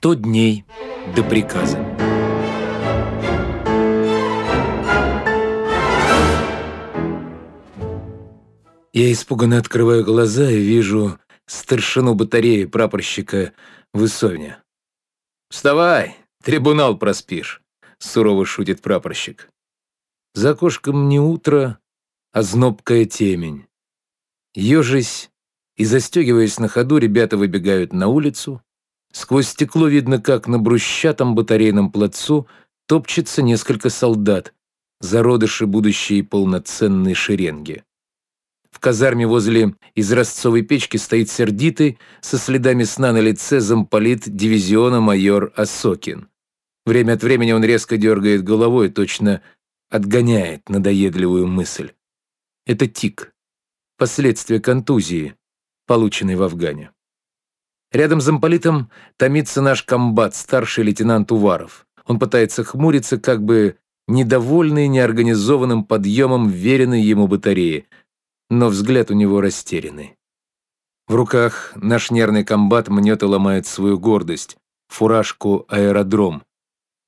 Сто дней до приказа. Я испуганно открываю глаза и вижу старшину батареи прапорщика Высовня. «Вставай, трибунал проспишь», — сурово шутит прапорщик. За окошком не утро, а знобкая темень. Ежись и застегиваясь на ходу, ребята выбегают на улицу. Сквозь стекло видно, как на брусчатом батарейном плацу топчется несколько солдат, зародыши будущей полноценной шеренги. В казарме возле изразцовой печки стоит сердитый, со следами сна на лице замполит дивизиона майор Осокин. Время от времени он резко дергает головой, точно отгоняет надоедливую мысль. Это тик, последствия контузии, полученной в Афгане. Рядом с замполитом томится наш комбат, старший лейтенант Уваров. Он пытается хмуриться, как бы недовольный неорганизованным подъемом веренной ему батареи, но взгляд у него растерянный. В руках наш нервный комбат мнет и ломает свою гордость, фуражку «Аэродром»,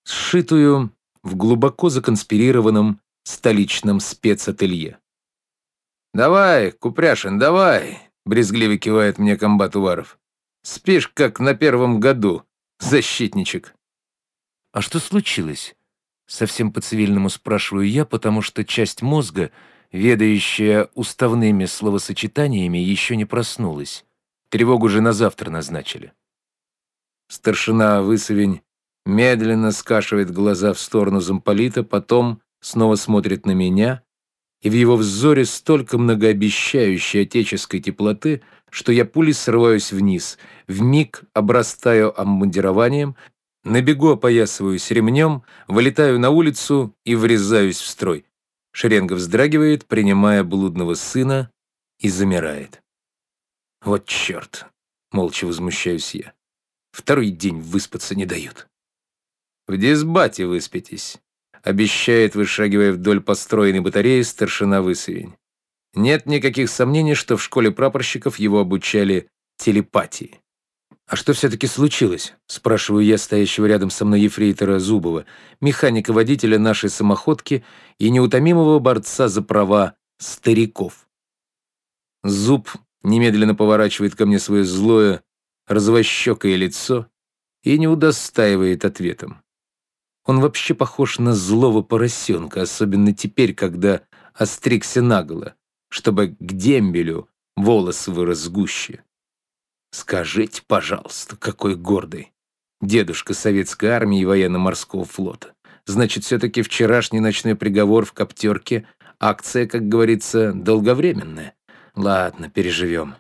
сшитую в глубоко законспирированном столичном спецателье. «Давай, Купряшин, давай!» — брезгливо кивает мне комбат Уваров. «Спишь, как на первом году, защитничек». «А что случилось?» Совсем по-цивильному спрашиваю я, потому что часть мозга, ведающая уставными словосочетаниями, еще не проснулась. Тревогу же на завтра назначили. Старшина Высовень медленно скашивает глаза в сторону замполита, потом снова смотрит на меня, и в его взоре столько многообещающей отеческой теплоты, что я пулей срываюсь вниз, вмиг обрастаю обмундированием, на бегу опоясываюсь ремнем, вылетаю на улицу и врезаюсь в строй. Шеренга вздрагивает, принимая блудного сына, и замирает. Вот черт, молча возмущаюсь я. Второй день выспаться не дают. В дисбате выспитесь, обещает, вышагивая вдоль построенной батареи старшина Высовень. Нет никаких сомнений, что в школе прапорщиков его обучали телепатии. «А что все-таки случилось?» – спрашиваю я стоящего рядом со мной ефрейтора Зубова, механика-водителя нашей самоходки и неутомимого борца за права стариков. Зуб немедленно поворачивает ко мне свое злое, развощекое лицо и не удостаивает ответом. Он вообще похож на злого поросенка, особенно теперь, когда остригся наголо, чтобы к дембелю волос вырос гуще. Скажите, пожалуйста, какой гордый. Дедушка советской армии и военно-морского флота. Значит, все-таки вчерашний ночной приговор в коптерке — акция, как говорится, долговременная. Ладно, переживем.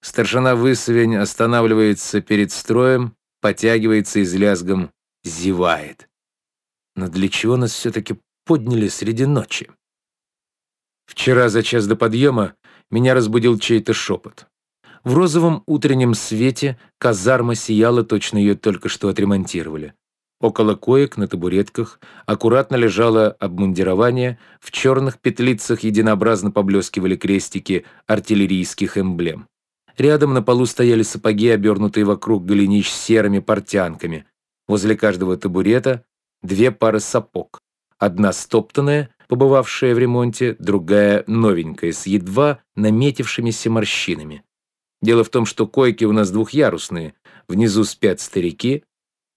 Старшина Высовень останавливается перед строем, потягивается и с лязгом зевает. Но для чего нас все-таки подняли среди ночи? Вчера за час до подъема меня разбудил чей-то шепот. В розовом утреннем свете казарма сияла, точно ее только что отремонтировали. Около коек на табуретках аккуратно лежало обмундирование, в черных петлицах единообразно поблескивали крестики артиллерийских эмблем. Рядом на полу стояли сапоги, обернутые вокруг голенищ серыми портянками. Возле каждого табурета две пары сапог. Одна стоптанная, побывавшая в ремонте, другая новенькая, с едва наметившимися морщинами. Дело в том, что койки у нас двухъярусные. Внизу спят старики,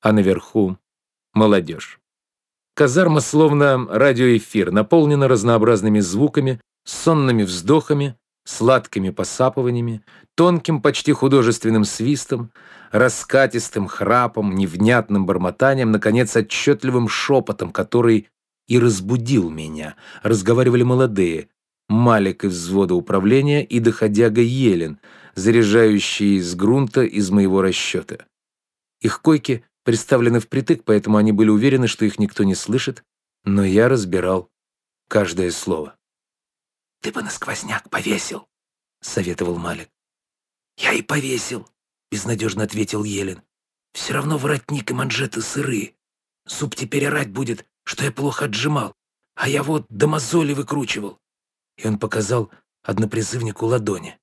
а наверху — молодежь. Казарма словно радиоэфир, наполнена разнообразными звуками, сонными вздохами, сладкими посапываниями, тонким, почти художественным свистом, раскатистым храпом, невнятным бормотанием, наконец, отчетливым шепотом, который и разбудил меня. Разговаривали молодые, Малик из взвода управления и доходяга Елен, заряжающие из грунта из моего расчета. Их койки представлены впритык, поэтому они были уверены, что их никто не слышит, но я разбирал каждое слово. «Ты бы на сквозняк повесил», — советовал Малик. «Я и повесил», — безнадежно ответил Елен. «Все равно воротник и манжеты сырые. Суп теперь орать будет, что я плохо отжимал, а я вот до мозоли выкручивал». И он показал однопризывнику ладони.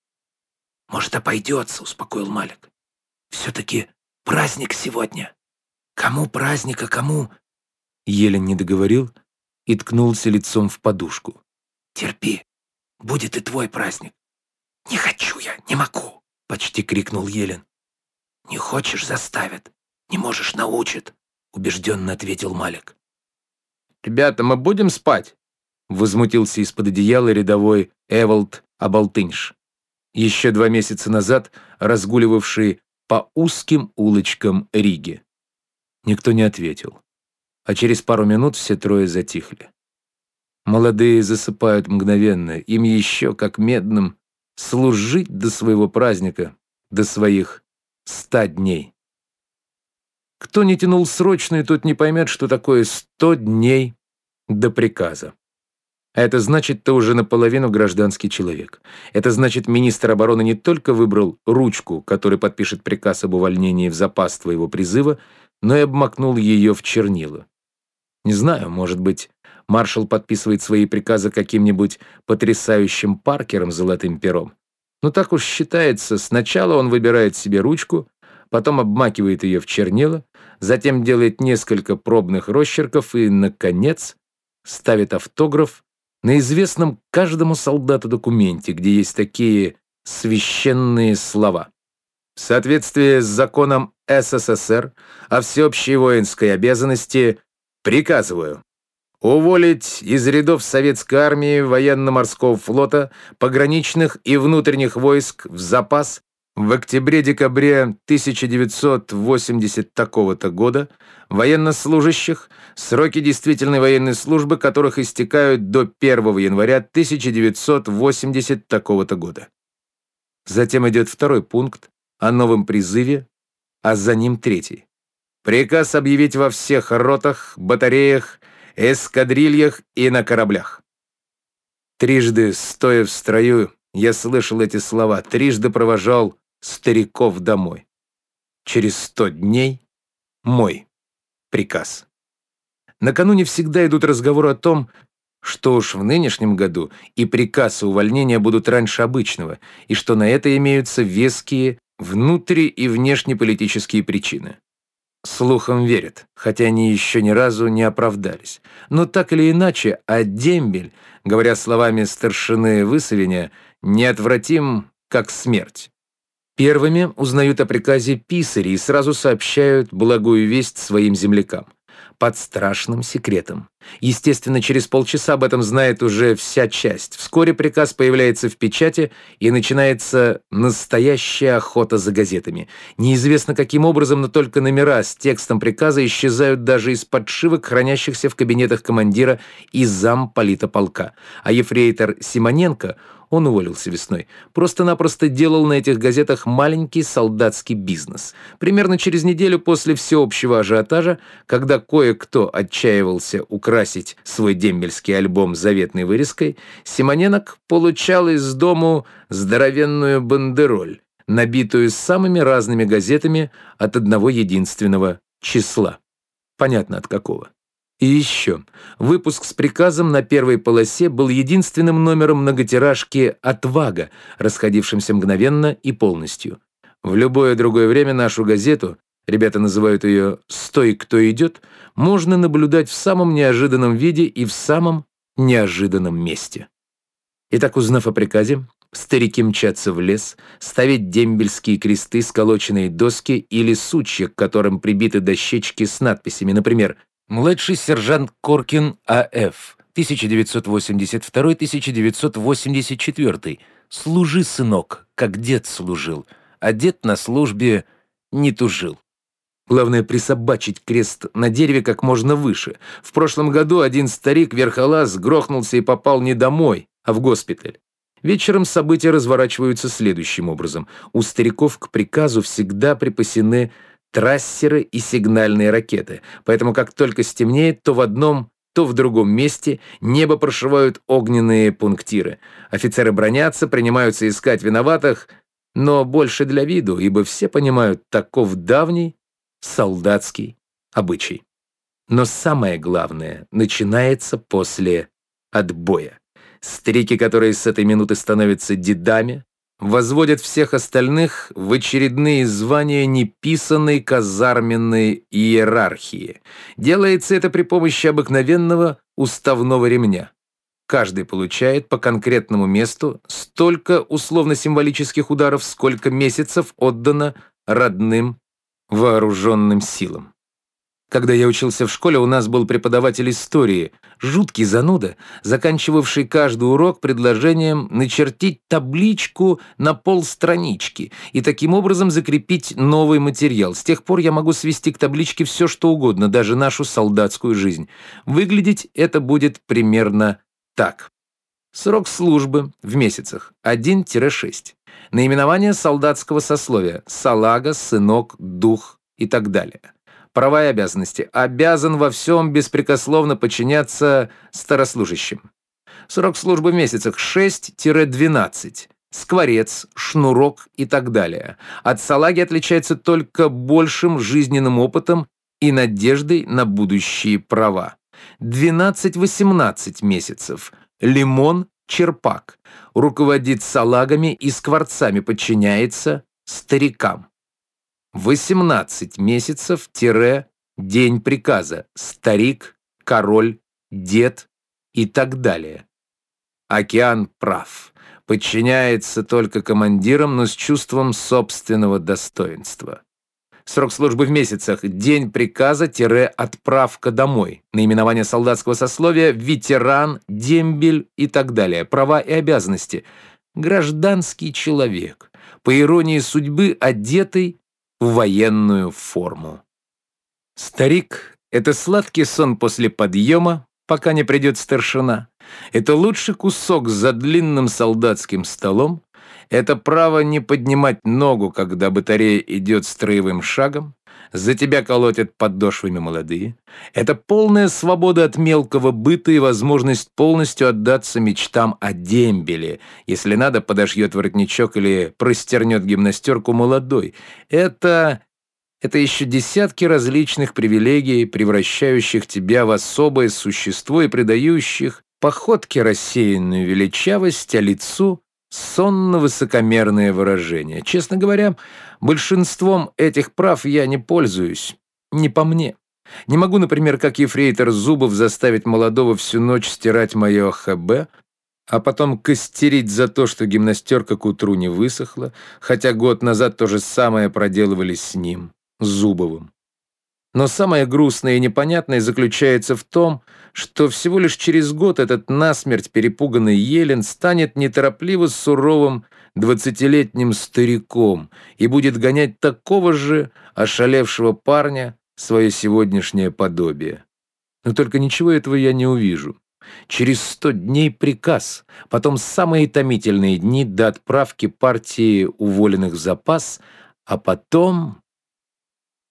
«Может, обойдется», — успокоил Малик. «Все-таки Праздник сегодня. Кому праздник, а кому...» Елен не договорил и ткнулся лицом в подушку. «Терпи, будет и твой праздник». «Не хочу я, не могу», — почти крикнул Елен. «Не хочешь — заставят, не можешь — научат», — убежденно ответил Малик. «Ребята, мы будем спать?» — возмутился из-под одеяла рядовой Эволд Абалтынш, еще два месяца назад разгуливавший по узким улочкам Риги. Никто не ответил, а через пару минут все трое затихли. Молодые засыпают мгновенно, им еще, как медным, служить до своего праздника, до своих ста дней. Кто не тянул срочную, тот не поймет, что такое сто дней до приказа. А это значит, ты уже наполовину гражданский человек. Это значит, министр обороны не только выбрал ручку, который подпишет приказ об увольнении в запас твоего призыва, но и обмакнул ее в чернила. Не знаю, может быть, маршал подписывает свои приказы каким-нибудь потрясающим Паркером золотым пером. Но так уж считается, сначала он выбирает себе ручку, потом обмакивает ее в чернила, затем делает несколько пробных росчерков и, наконец, ставит автограф на известном каждому солдату документе, где есть такие священные слова. В соответствии с законом СССР о всеобщей воинской обязанности приказываю уволить из рядов советской армии, военно-морского флота, пограничных и внутренних войск в запас в октябре-декабре 1980 такого-то года военнослужащих, сроки действительной военной службы которых истекают до 1 января 1980 такого-то года. Затем идет второй пункт о новом призыве, а за ним третий. Приказ объявить во всех ротах, батареях, эскадрильях и на кораблях. Трижды, стоя в строю, я слышал эти слова, трижды провожал стариков домой. Через сто дней мой приказ. Накануне всегда идут разговоры о том, что уж в нынешнем году и приказ увольнения будут раньше обычного, и что на это имеются веские внутри- и внешнеполитические причины. Слухам верят, хотя они еще ни разу не оправдались. Но так или иначе, а дембель, говоря словами старшины Высовения, неотвратим, как смерть. Первыми узнают о приказе писари и сразу сообщают благую весть своим землякам. Под страшным секретом. Естественно, через полчаса об этом знает уже вся часть. Вскоре приказ появляется в печати, и начинается настоящая охота за газетами. Неизвестно каким образом, но только номера с текстом приказа исчезают даже из подшивок, хранящихся в кабинетах командира и замполита полка. А ефрейтор Симоненко — он уволился весной. Просто-напросто делал на этих газетах маленький солдатский бизнес. Примерно через неделю после всеобщего ажиотажа, когда кое-кто отчаивался украсить свой дембельский альбом заветной вырезкой, Симоненок получал из дому здоровенную бандероль, набитую самыми разными газетами от одного единственного числа. Понятно от какого. И еще. Выпуск с приказом на первой полосе был единственным номером многотиражки «Отвага», расходившимся мгновенно и полностью. В любое другое время нашу газету, ребята называют ее «Стой, кто идет», можно наблюдать в самом неожиданном виде и в самом неожиданном месте. Итак, узнав о приказе, старики мчатся в лес, ставить дембельские кресты, сколоченные доски или сучья, к которым прибиты дощечки с надписями, например, Младший сержант Коркин А.Ф. 1982-1984. Служи, сынок, как дед служил, а дед на службе не тужил. Главное присобачить крест на дереве как можно выше. В прошлом году один старик-верхолаз грохнулся и попал не домой, а в госпиталь. Вечером события разворачиваются следующим образом. У стариков к приказу всегда припасены трассеры и сигнальные ракеты, поэтому как только стемнеет, то в одном, то в другом месте небо прошивают огненные пунктиры. Офицеры бронятся, принимаются искать виноватых, но больше для виду, ибо все понимают, таков давний солдатский обычай. Но самое главное начинается после отбоя. Старики, которые с этой минуты становятся дедами, возводят всех остальных в очередные звания неписанной казарменной иерархии. Делается это при помощи обыкновенного уставного ремня. Каждый получает по конкретному месту столько условно-символических ударов, сколько месяцев отдано родным вооруженным силам. Когда я учился в школе, у нас был преподаватель истории, жуткий зануда, заканчивавший каждый урок предложением начертить табличку на полстранички и таким образом закрепить новый материал. С тех пор я могу свести к табличке все, что угодно, даже нашу солдатскую жизнь. Выглядеть это будет примерно так. Срок службы в месяцах 1-6. Наименование солдатского сословия – салага, сынок, дух и так далее. Права и обязанности. Обязан во всем беспрекословно подчиняться старослужащим. Срок службы в месяцах 6-12. Скворец, шнурок и так далее. От салаги отличается только большим жизненным опытом и надеждой на будущие права. 12-18 месяцев. Лимон, черпак. Руководит салагами и скворцами, подчиняется старикам. 18 месяцев-день приказа, старик, король, дед и так далее. Океан прав, подчиняется только командирам, но с чувством собственного достоинства. Срок службы в месяцах, день приказа-отправка домой, наименование солдатского сословия, ветеран, дембель и так далее, права и обязанности, гражданский человек, по иронии судьбы одетый в военную форму. Старик — это сладкий сон после подъема, пока не придет старшина. Это лучший кусок за длинным солдатским столом. Это право не поднимать ногу, когда батарея идет строевым шагом. За тебя колотят подошвами молодые. Это полная свобода от мелкого быта и возможность полностью отдаться мечтам о дембеле. Если надо, подошьет воротничок или простернет гимнастерку молодой. Это... Это еще десятки различных привилегий, превращающих тебя в особое существо и придающих походке рассеянную величавость, а лицу сонно-высокомерное выражение. Честно говоря, большинством этих прав я не пользуюсь. Не по мне. Не могу, например, как ефрейтор Зубов заставить молодого всю ночь стирать мое ХБ, а потом костерить за то, что гимнастерка к утру не высохла, хотя год назад то же самое проделывали с ним, Зубовым. Но самое грустное и непонятное заключается в том, что всего лишь через год этот насмерть перепуганный Елен станет неторопливо суровым двадцатилетним стариком и будет гонять такого же ошалевшего парня свое сегодняшнее подобие. Но только ничего этого я не увижу. Через сто дней приказ, потом самые томительные дни до отправки партии уволенных в запас, а потом...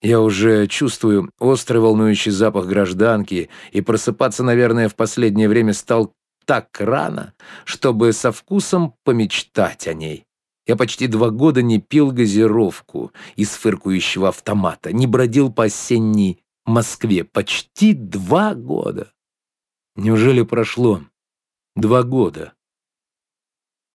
Я уже чувствую острый волнующий запах гражданки, и просыпаться, наверное, в последнее время стал так рано, чтобы со вкусом помечтать о ней. Я почти два года не пил газировку из фыркающего автомата, не бродил по осенней Москве. Почти два года. Неужели прошло два года?